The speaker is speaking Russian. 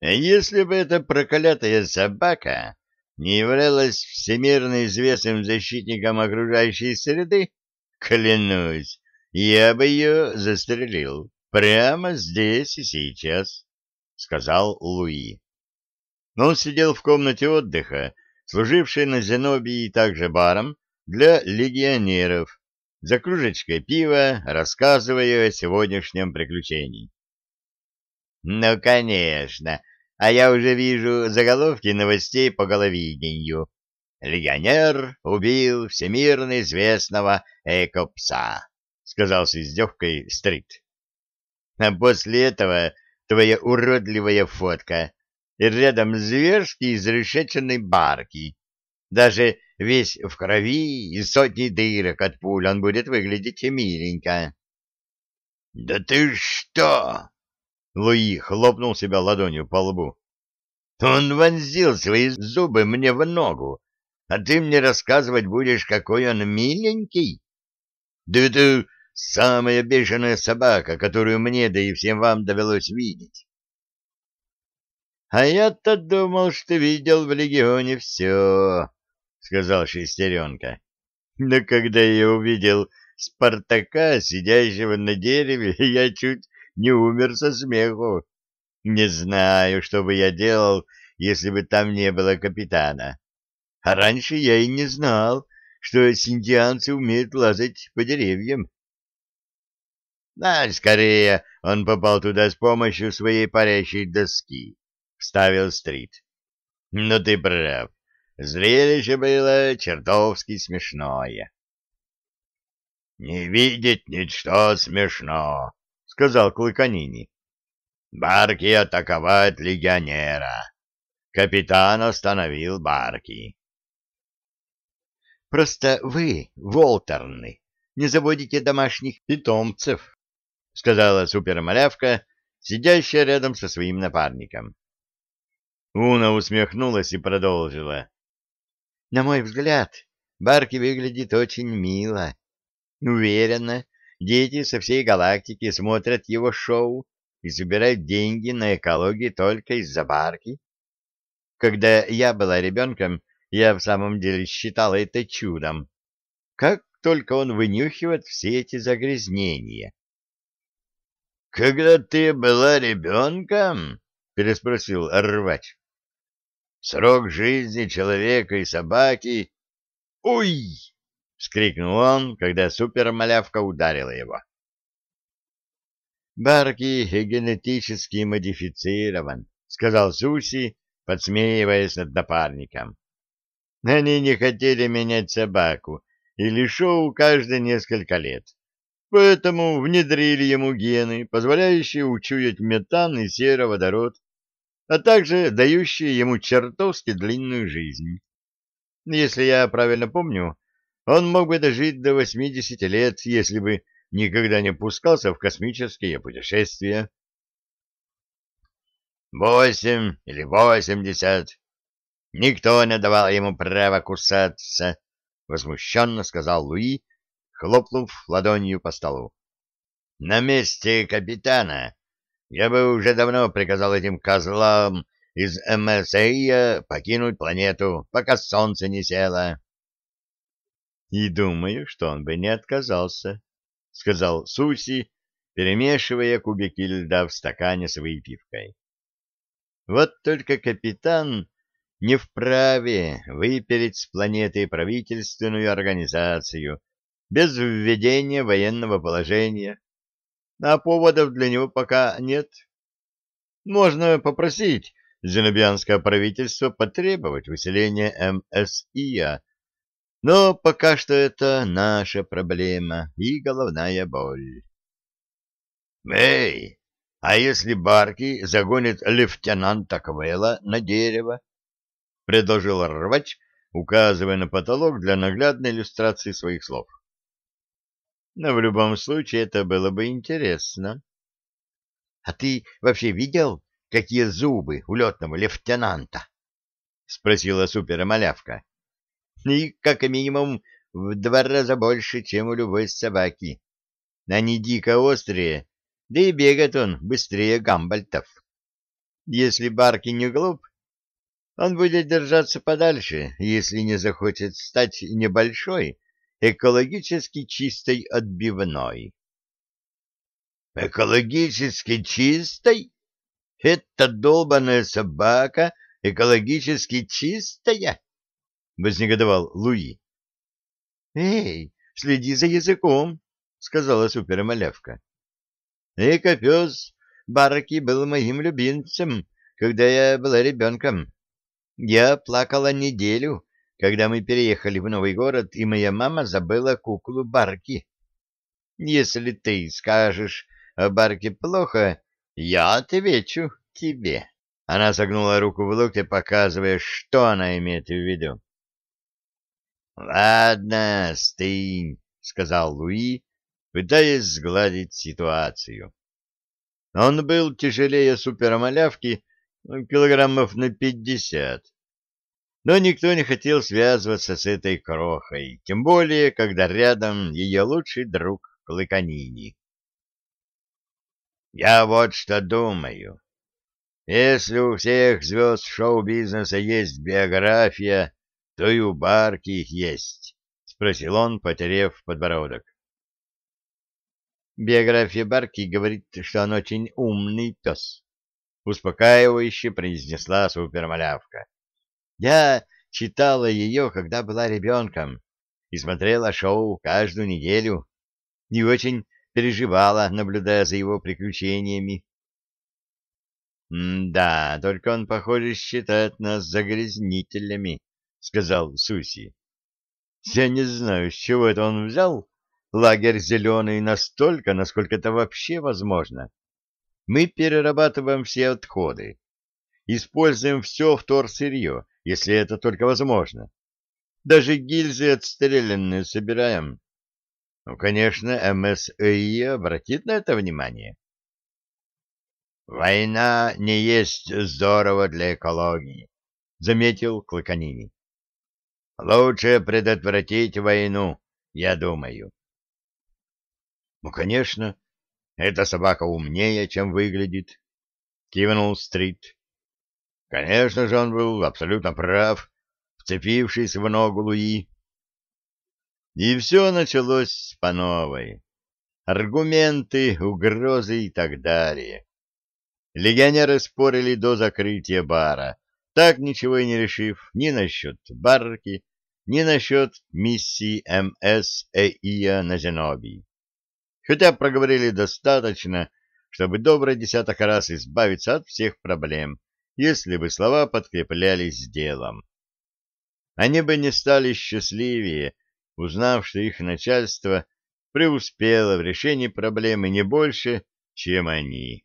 Если бы эта проклятая собака не являлась всемирно известным защитником окружающей среды, клянусь, я бы ее застрелил прямо здесь и сейчас, — сказал Луи. Он сидел в комнате отдыха, служившей на Зенобии также баром для легионеров, за кружечкой пива, рассказывая о сегодняшнем приключении. — Ну, конечно, а я уже вижу заголовки новостей по головидению. «Легионер убил всемирно известного эко-пса», — сказал с издевкой Стрит. «А после этого твоя уродливая фотка и рядом зверски изрешеченной барки. Даже весь в крови и сотни дырок от пуль он будет выглядеть миленько». «Да ты что!» Луи хлопнул себя ладонью по лбу. Он вонзил свои зубы мне в ногу, а ты мне рассказывать будешь, какой он миленький? Да это самая бешеная собака, которую мне, да и всем вам довелось видеть. А я-то думал, что видел в легионе все, — сказал Шестеренка. Но когда я увидел Спартака, сидящего на дереве, я чуть не умер со смеху. Не знаю, что бы я делал, если бы там не было капитана. А раньше я и не знал, что синдианцы умеют лазать по деревьям. А скорее он попал туда с помощью своей парящей доски, — вставил Стрит. Но ты прав. Зрелище было чертовски смешное. — Не видеть ничто смешно, сказал Клыканини. Барки атаковать легионера. Капитан остановил барки. Просто вы, Волтерны, не заводите домашних питомцев, сказала супермалявка, сидящая рядом со своим напарником. Уна усмехнулась и продолжила. На мой взгляд, Барки выглядит очень мило. Уверена, Дети со всей галактики смотрят его шоу и собирают деньги на экологию только из-за барки. Когда я была ребенком, я в самом деле считала это чудом. Как только он вынюхивает все эти загрязнения. — Когда ты была ребенком? — переспросил рвач. — Срок жизни человека и собаки... — Ой! — вскрикнул он, когда супермалявка ударила его. «Барки генетически модифицирован», — сказал Суси, подсмеиваясь над напарником. «Они не хотели менять собаку или шоу каждые несколько лет, поэтому внедрили ему гены, позволяющие учуять метан и сероводород, а также дающие ему чертовски длинную жизнь. Если я правильно помню, он мог бы дожить до 80 лет, если бы никогда не пускался в космические путешествия. Восемь или восемьдесят. Никто не давал ему права кусаться, — возмущенно сказал Луи, хлопнув ладонью по столу. На месте капитана я бы уже давно приказал этим козлам из МСА покинуть планету, пока солнце не село. И думаю, что он бы не отказался, — сказал Суси, перемешивая кубики льда в стакане с выпивкой. Вот только капитан не вправе выпереть с планеты правительственную организацию без введения военного положения, а поводов для него пока нет. Можно попросить зенобианское правительство потребовать выселения МСИА но пока что это наша проблема и головная боль. Эй, а если Барки загонит лейтенанта Квелла на дерево? предложил рвач, указывая на потолок для наглядной иллюстрации своих слов. Но в любом случае это было бы интересно. — А ты вообще видел, какие зубы у летного лейтенанта? — спросила супермалявка и как минимум в два раза больше, чем у любой собаки. Они дико острые, да и бегает он быстрее гамбальтов. Если Барки не глуп, он будет держаться подальше, если не захочет стать небольшой, экологически чистой отбивной. Экологически чистой? Эта долбаная собака экологически чистая? Вознегодовал Луи. Эй, следи за языком, сказала супермалявка. Эко-пес Барки был моим любимцем, когда я была ребенком. Я плакала неделю, когда мы переехали в новый город, и моя мама забыла куклу Барки. Если ты скажешь о Барке плохо, я отвечу тебе. Она согнула руку в локте, показывая, что она имеет в виду. — Ладно, стынь, — сказал Луи, пытаясь сгладить ситуацию. Он был тяжелее супермалявки, ну, килограммов на пятьдесят. Но никто не хотел связываться с этой крохой, тем более, когда рядом ее лучший друг Клыканини. «Я вот что думаю. Если у всех звезд шоу-бизнеса есть биография, то и у Барки их есть», — спросил он, потерев подбородок. Биография Барки говорит, что он очень умный пес успокаивающе произнесла супермалявка. Я читала ее, когда была ребенком, и смотрела шоу каждую неделю, и очень переживала, наблюдая за его приключениями. — Да, только он, похоже, считает нас загрязнителями, — сказал Суси. — Я не знаю, с чего это он взял лагерь зеленый настолько, насколько это вообще возможно. Мы перерабатываем все отходы. Используем все вторсырье, если это только возможно. Даже гильзы отстрелянные собираем. Ну, конечно, МСИ обратит на это внимание. «Война не есть здорово для экологии», — заметил Клыканини. «Лучше предотвратить войну, я думаю». «Ну, конечно, эта собака умнее, чем выглядит, — кивнул Стрит. Конечно же, он был абсолютно прав, вцепившись в ногу Луи. И все началось по новой. Аргументы, угрозы и так далее. Легионеры спорили до закрытия бара, так ничего и не решив ни насчет барки, ни насчет миссии МС Эия на Зенобии хотя проговорили достаточно, чтобы добрый десяток раз избавиться от всех проблем, если бы слова подкреплялись делом. Они бы не стали счастливее, узнав, что их начальство преуспело в решении проблемы не больше, чем они.